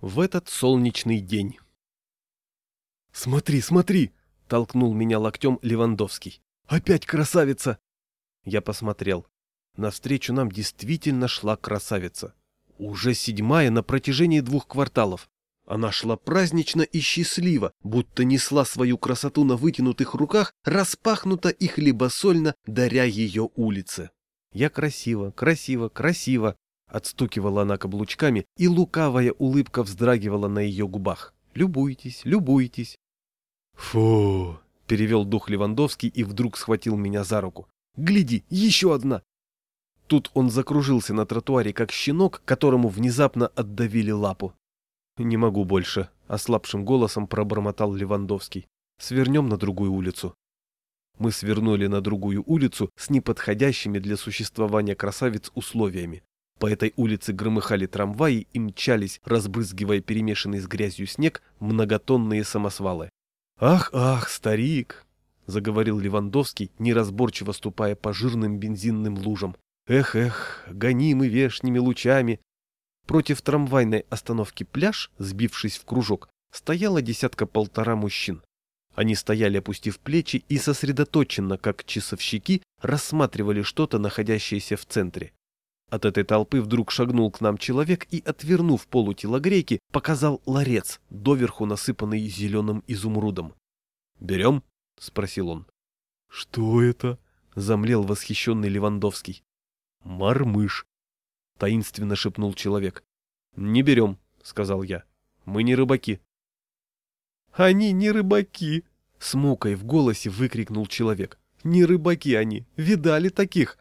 в этот солнечный день. «Смотри, смотри!» — толкнул меня локтем Левандовский. «Опять красавица!» Я посмотрел. Навстречу нам действительно шла красавица. Уже седьмая на протяжении двух кварталов. Она шла празднично и счастливо, будто несла свою красоту на вытянутых руках, распахнуто и хлебосольно, даря ее улице. Я красиво, красиво, красиво, Отстукивала она каблучками, и лукавая улыбка вздрагивала на ее губах. «Любуйтесь, любуйтесь!» «Фу!» — перевел дух Левандовский и вдруг схватил меня за руку. «Гляди, еще одна!» Тут он закружился на тротуаре, как щенок, которому внезапно отдавили лапу. «Не могу больше», — ослабшим голосом пробормотал Левандовский. «Свернем на другую улицу». Мы свернули на другую улицу с неподходящими для существования красавиц условиями. По этой улице громыхали трамваи и мчались, разбрызгивая перемешанный с грязью снег, многотонные самосвалы. «Ах, ах, старик!» — заговорил Левандовский, неразборчиво ступая по жирным бензинным лужам. «Эх, эх, гонимы вешними лучами!» Против трамвайной остановки пляж, сбившись в кружок, стояла десятка-полтора мужчин. Они стояли, опустив плечи, и сосредоточенно, как часовщики, рассматривали что-то, находящееся в центре. От этой толпы вдруг шагнул к нам человек и, отвернув полу телогрейки, показал ларец, доверху насыпанный зеленым изумрудом. «Берем?» — спросил он. «Что это?» — замлел восхищенный Левандовский. «Мармыш», — таинственно шепнул человек. «Не берем», — сказал я. «Мы не рыбаки». «Они не рыбаки!» — с мукой в голосе выкрикнул человек. «Не рыбаки они! Видали таких!»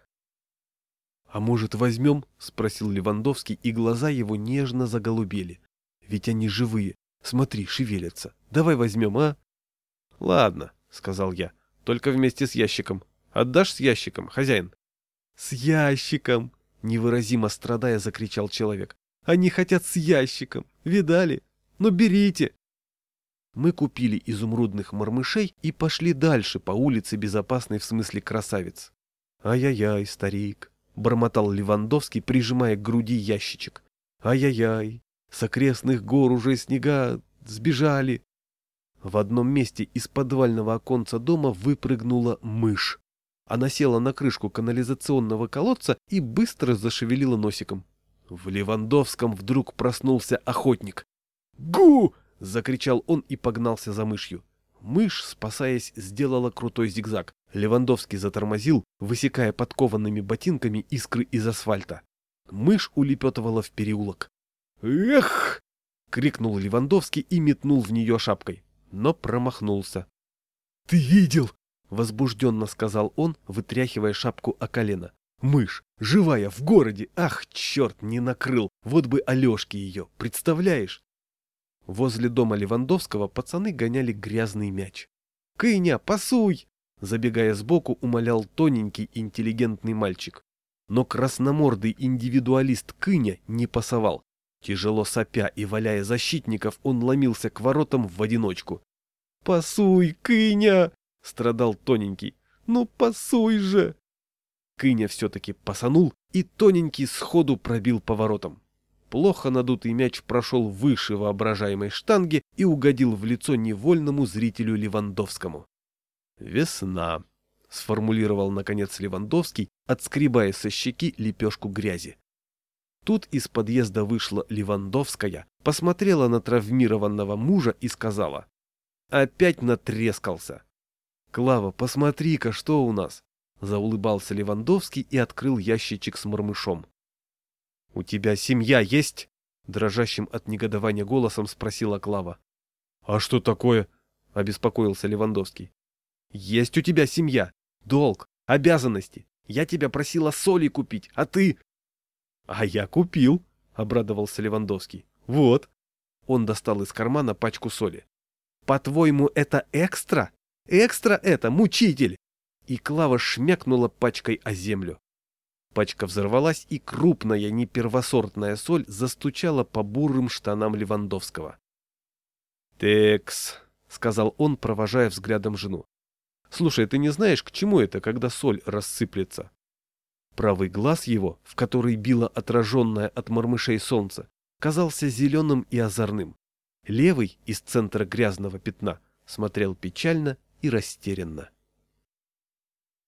«А может, возьмем?» — спросил Левандовский, и глаза его нежно заголубели. «Ведь они живые. Смотри, шевелятся. Давай возьмем, а?» «Ладно», — сказал я, — «только вместе с ящиком. Отдашь с ящиком, хозяин?» «С ящиком!» — невыразимо страдая закричал человек. «Они хотят с ящиком. Видали? Ну берите!» Мы купили изумрудных мормышей и пошли дальше по улице безопасной в смысле красавиц. Ай-яй-яй, старик, бормотал Левандовский, прижимая к груди ящичек. Ай-яй-яй, с окрестных гор уже снега сбежали. В одном месте из подвального оконца дома выпрыгнула мышь. Она села на крышку канализационного колодца и быстро зашевелила носиком. В Левандовском вдруг проснулся охотник. «Гу!» — закричал он и погнался за мышью. Мышь, спасаясь, сделала крутой зигзаг. Левандовский затормозил, высекая подкованными ботинками искры из асфальта. Мышь улепетывала в переулок. «Эх!» — крикнул Левандовский и метнул в нее шапкой, но промахнулся. «Ты видел?» — возбужденно сказал он, вытряхивая шапку о колено. «Мышь, живая, в городе! Ах, черт, не накрыл! Вот бы Алешке ее, представляешь?» Возле дома Левандовского пацаны гоняли грязный мяч. «Кыня, пасуй!» Забегая сбоку, умолял тоненький интеллигентный мальчик. Но красномордый индивидуалист Кыня не пасовал. Тяжело сопя и валяя защитников, он ломился к воротам в одиночку. «Пасуй, Кыня!» — страдал тоненький. «Ну пасуй же!» Кыня все-таки пасанул, и тоненький сходу пробил поворотом. Плохо надутый мяч прошел выше воображаемой штанги и угодил в лицо невольному зрителю Левандовскому. «Весна», — сформулировал наконец Левандовский, отскребая со щеки лепешку грязи. Тут из подъезда вышла Левандовская, посмотрела на травмированного мужа и сказала. «Опять натрескался!» «Клава, посмотри-ка, что у нас!» Заулыбался Левандовский и открыл ящичек с мормышом. «У тебя семья есть?» Дрожащим от негодования голосом спросила Клава. «А что такое?» — обеспокоился Левандовский. «Есть у тебя семья, долг, обязанности. Я тебя просила соли купить, а ты...» «А я купил», — обрадовался Левандовский. «Вот». Он достал из кармана пачку соли. «По-твоему, это экстра? Экстра это, мучитель!» И Клава шмякнула пачкой о землю. Пачка взорвалась, и крупная, не первосортная соль застучала по бурым штанам Левандовского. «Текс», — сказал он, провожая взглядом жену. «Слушай, ты не знаешь, к чему это, когда соль рассыплется?» Правый глаз его, в который било отраженное от мормышей солнце, казался зеленым и озорным. Левый из центра грязного пятна смотрел печально и растерянно.